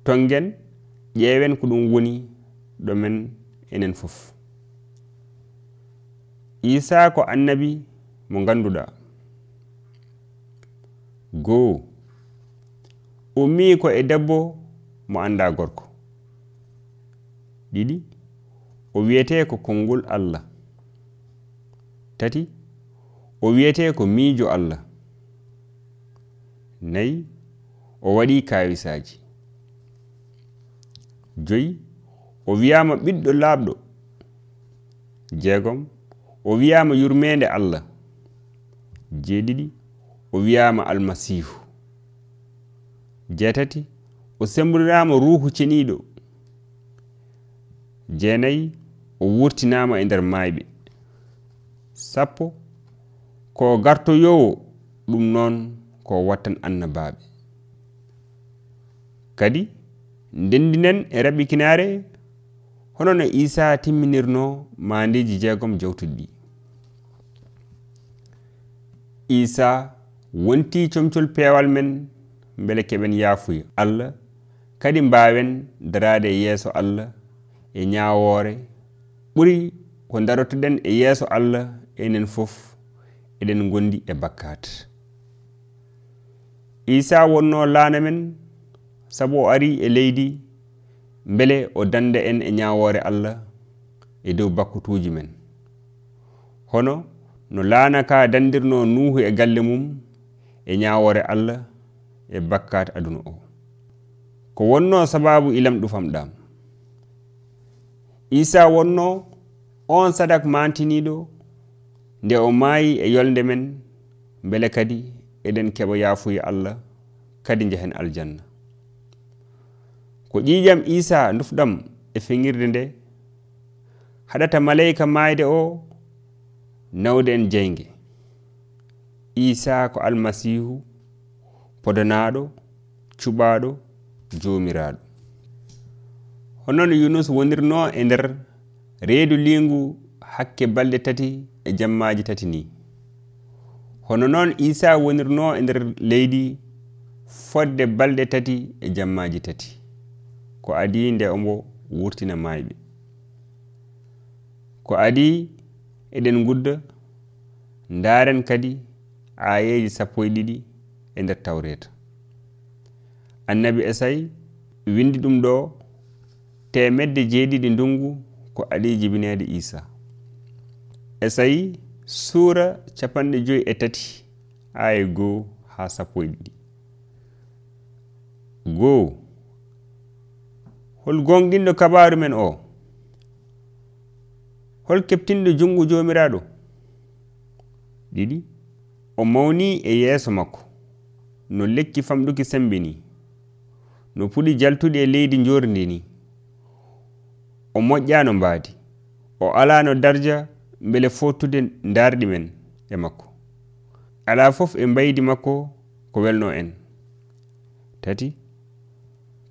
Speaker 1: tongen ƴeewen ko ɗum woni ɗomen enen fof. Isa ko annabi mo ganduɗa goo ummi ko e debbo mo anda gorko. Ɗiɗi o wiyete ko konngol allah. tati o wiyete ko miijo allah. Nayi o waɗi kawisaji joyi o wiyama ɓiɗɗo laaɓɗo jeegom o wiyama yurmede allah. Jeeɗiɗi o wiyama almasihu jeetati o semburinama ruhu ceniɗo jeenayi o wurtinama e nder mayɓe sappo ko gartoyowo ɗum noon ko wattan annabaɓe. Kadi ndendinen e raɓɓikinare hono no isa timminirno mandeji jeegom jawtuɗi ɗi isa wonti comcol peewal men beele keɓen yaafuya. Allah kadi mbawen darade e yeeso allah e ñawore ɓuri ko darotoɗen e yeeso allah enen fof eɗen gondi e bakkat. Isa wonno laana men sabu o ari e leydi beele o danda en e ñawore allah e dow bakkutuji men. Hono no laana ka dandirno nuhu e galle mum e ñawore allah e bakkat aduna o. Ko wonno sababu ilam ɗufamɗam isa wonno on sadak mantiniɗo nde o maayi e yolde men beele kadi eɗen keɓa yaafuye allah kadi njehen aljanna. Ko ƴiiƴam isa dufɗam e feŋirde nde haɗata malayika maayde o nawde en jeyge isa ko almasihu podanaɗo cuɓaɗo jomiraɗo honnoon yunus wonirno e nder reedu lingu hakke balɗe tati e jammaji tati ni. Hono noon isa wonirno e nder leydi fodde balɗe tati e jammaji tati. Ko adi nde omo wurtina mayɓe. Ko adi eɗen gudda ndaren kadi ayeji sappo e ɗiɗi e nder tawreta annabi esay windi ɗum ɗo temedde jeeɗiɗi ndungu ko adi jibinede isa. esayi sura capanɗe joyi e tati aya goo ha sappo e ɗiɗi. Goo hol gonɗinɗo kabaru men o hol keptinɗo junngo jomiraɗo ɗiɗi o mawni e yeeso makko no lekki famɗuki sembe ni no puɗi jaltuɗi e leydi jorndi ni o moƴƴano mbaadi o alano darja beele fottude darɗi men e makko. Ala fof e mbaydi makko ko welno en. Tati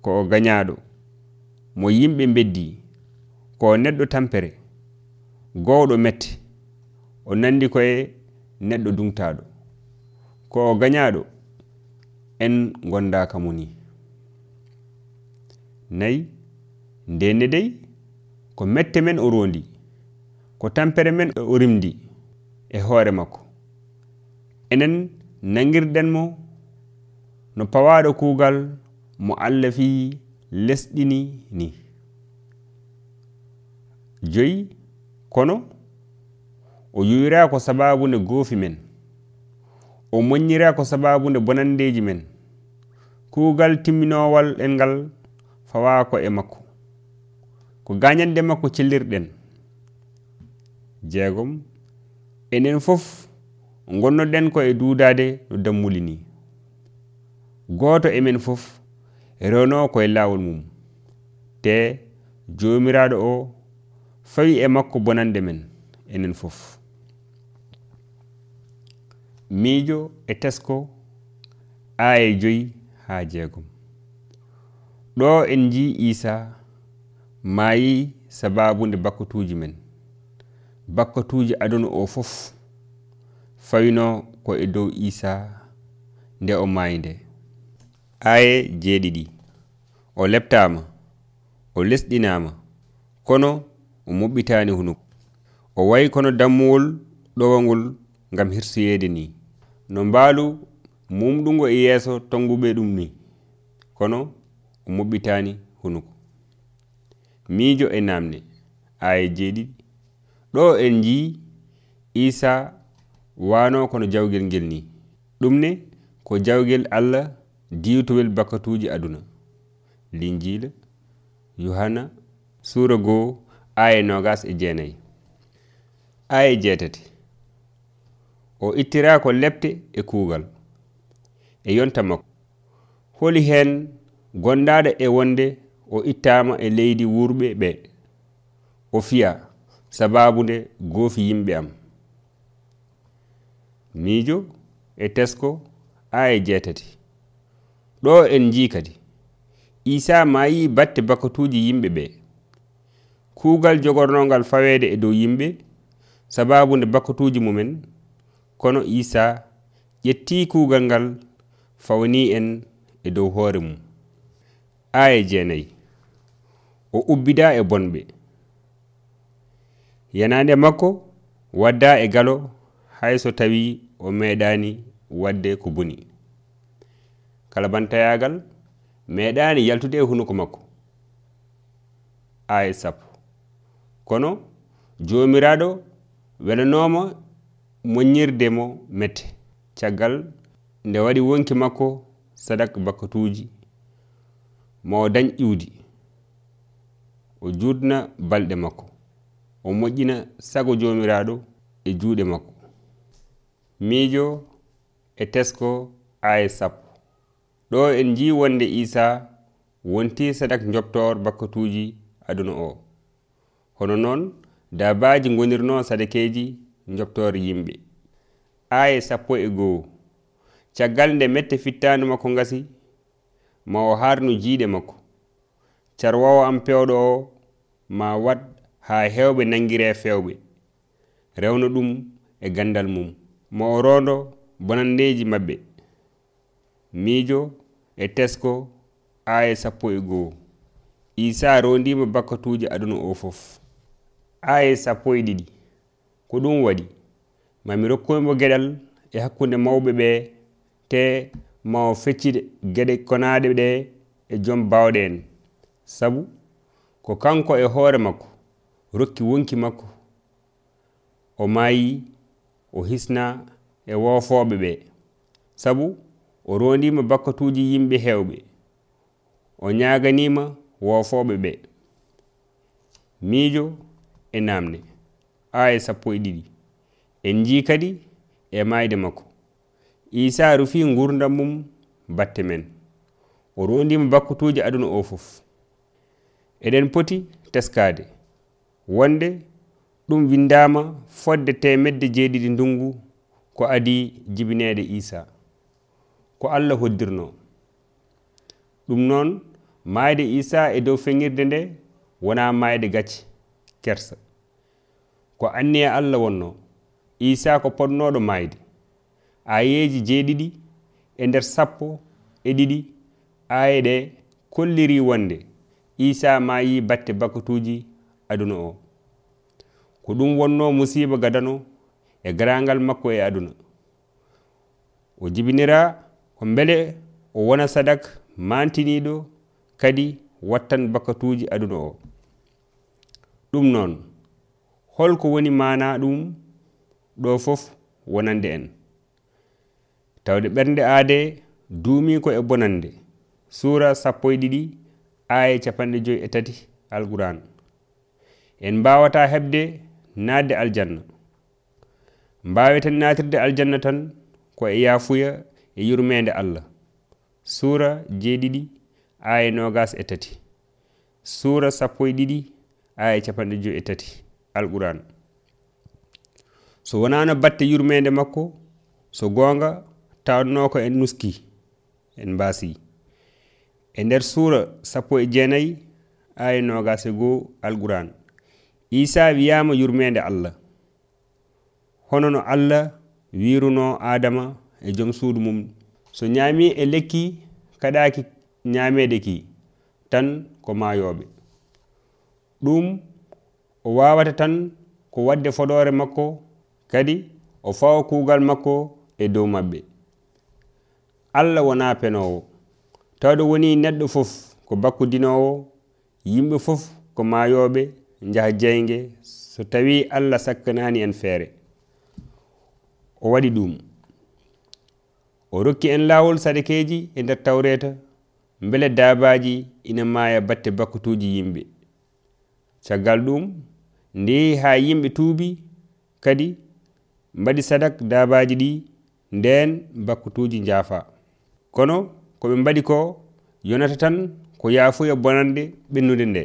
Speaker 1: ko o gañaɗo mo yimɓe beddi ko neɗɗo tampere gowɗo mette o nandi koye neɗɗo dungtaɗo ko o gañaɗo en gondaka mo ni. Nayi ndenne dey ko mette men o rondi ko tampere men o rimdi e hoore makko. Enen nangirden mo no pawaɗo kuugal mo allah fi lesɗini ni. Joyi kono o yuwira ko sababunde goofi men o moññira ko sababunde bonandeji men kuugal timminowal en ngal fawa ko e makko. Ko gañande makko cellirɗen jeegom. Enen fof gonnoɗen ko e duudade no dammuli ni. Gooto emen fof rewno koye laawol mum. Te joomiraaɗo o fawi e makko bonande men enen fof. Miijo e tesko aaye joyi haa jeegom. Ɗo en njiyi isaa maayi sabaabunde bakkatuuji men. bakkatuji aduna o fof fawino ko e dow isa nde o maayi nde aye jeeɗiɗi o leptama o lesɗinama kono o moɓɓitani hunuko o wayi kono dammuwol ɗowangol ngam hirsuyeede ni no mbaalu mumɗungo e yeeso tonguɓe ɗum ni kono o moɓɓitani hunuko miijo e namde aya jeeɗiɗi. ɗo en jii isa wano kono jawgel ngel ni. Ɗum ne ko jawgel allah diwtowel bakatuji aduna. Linjila yohanna suura goo aya nogas e jeenayi. Aya e jeetati. O ittira ko lepte e kuugal e yonta makko. Holi hen gondaɗo e wonde o ittama e leydi wurɓe ɓe. O fiya sababude goofi yimɓe am. Miijo e tesko a e jeetati. Ɗo en jii kadi. Isa mayi batte bakatuji yimɓe ɓe kuugal jogornogal faweede e dow yimɓe sababude bakatuji mumen kono isa ƴetti kuugal ngal fawni en e dow hoore mum. Aya e jeenayi. O ubbida e bonɓe. yanande makko wadda e galo hay so tawi o meeɗani wadde ko boni. Kala bantayagal meeɗani yaltude e hunuko makko. Aya sappo. Kono jomiraɗo welanoma moñirde mo mette. Caggal nde waɗi wonki makko sadak bakatuji ma o dañ iwdi. O jutna balɗe makko. o moƴƴina sago joomiraaɗo e juuɗe makko. Miijo e tesko aya sappo. Ɗo en njii wonde isaa wonti sadak jobtoor bakkatuuji aduna o. Hono noon dabaaji gonirnoo sadakeeji jobtoor yimɓe. Aya sappo e goo caggal nde mette fittaandu makko ngasi ma o harnu jiiɗe makko. Carwowo am pewɗo o ma wat ha hewɓe nangguire fewɓe. Rewna ɗum e gandal mum. Mo o rondo bonandeji mabɓe miijo e tesko aya sappo e goo. Isa rondima bakkatuji aduna o fof. Aya sappo e ɗiɗi ko ɗum waɗi. Mami rokkuymo geɗal e hakkunde mawɓe ɓe te ma o feccide geɗe konaɗe ɗe e joom bawɗe en. Sabu ko kanko e hoore makko rokki wonki makko o maayi o hisna e wofoɓe ɓe sabu o rondima bakkatuji yimɓe hewɓe o ñaganima wofoɓe ɓe miijo e namde aya sappo e ɗiɗi en jii kadi e mayde makko isa rufi gurdam mum batte men. O rondima bakkutuji aduna o fof eɗen poti teskade wonde ɗum windama fodde temedde jeeɗiɗi ndungu ko adi jibinede isa. Ko allah hoddirno. Ɗum noon mayde isa e dow feŋirde nde wona mayde gacce kersa. Ko anni e allah wonno isa ko ponnoɗo mayde. Ayeji jeeɗiɗi e nder sappo e ɗiɗi aye ɗe kolliri wonde. Isa mayi batte bakatuji aduna o. Ko ɗum wonno musiba gadano e garagal makko e aduna. O jibinira ko beele o wona sadak mantiniɗo kadi wattan bakatuji aduna o. Ɗum noon holko woni mana ɗum ɗo fof wonande en. Tawde ɓernde aade duumi ko e bonande. Suura sappo e ɗiɗi aya capanɗe joyi e tati alquran. en mbawata hebde naatde aljanna. Mbaweten natirde aljanna tan ko e yafuya e yurmede allah. Suura jeeɗiɗi aya nogas e tati. Suura sappo e ɗiɗi aya capanɗe joyi e tati. Alquran. So wonano batte yurmede makko so gonga tawanno ko en nuski en mbasi. E nder suura sappo e jeenayi aya nogas e goo alquran. isa wiyama yurmede allah. Hono no allah wiruno adama e joom suudu mum. So ñaami e lekki kaɗaki ñamede ki tan ko mayoɓe ɗum o wawata tan ko wadde fodore makko kadi o fawa kuugal makko e dow maɓɓe. Allah wona penowo tawde woni neɗɗo fof ko bakkudinowo yimɓe fof ko mayoɓe jaha jeyge so tawi allah sakkanani en feere o waɗi ɗum. O rokki en lawol sadakeji e nder tawreta beele dabaji ina maya batte bakkatuji yimɓe. Caggal ɗum nde ha yimɓe tuubi kadi mbaɗi sadak dabaji ɗi nden bakkutuji jaafa kono koɓe mbaɗi ko yonata tan ko yaafuya bonande ɓennude nde.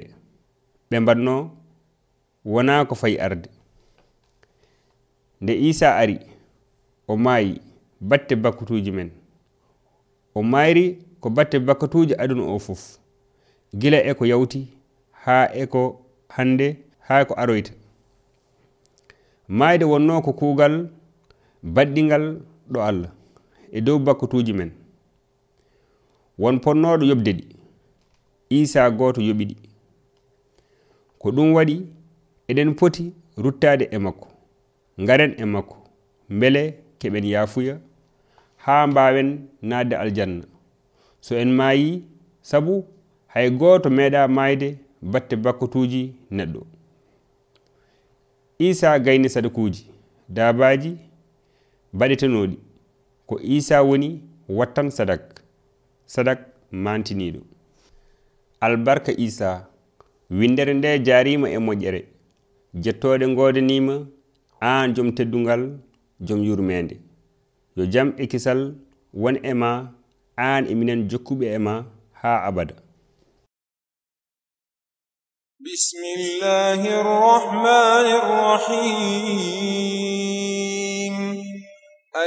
Speaker 1: Ɓe mbatno wona ko fayi arde. Nde isa ari o maayi batte bakkatuji men. O mayri ko batte bakkatuji aduna o fof. Gila e ko yawti ha e ko hande ha ko aroyta. Mayde wonno ko kuugal baɗɗingal ɗo allah e dow bakkatuji men. Won ponnoɗo yobde ɗi isa goto yoɓiɗi ko ɗum waɗi eɗen poti ruttade e makko garen e makko beele keɓen yafuya ha mbawen nadde aljanna. So en mayi sabu hay goto meeɗa mayde batte bakkotuji neɗɗo. Isa gayni sadakuji dabaji baɗetenoɗi ko isa woni wattan sadak sadak mantiniɗo albarka isa windere nde jarima e moƴƴere. jettode godanima an joom teddugal joom yurmede yo jaam e kisal won e ma an e minen jokkuɓe e ma ha abada
Speaker 2: بسم الله الرحمن الرحيم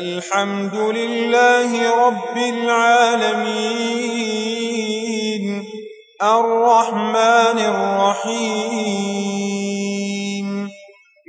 Speaker 2: الحمد لله رب العالمين الرحمن الرحيم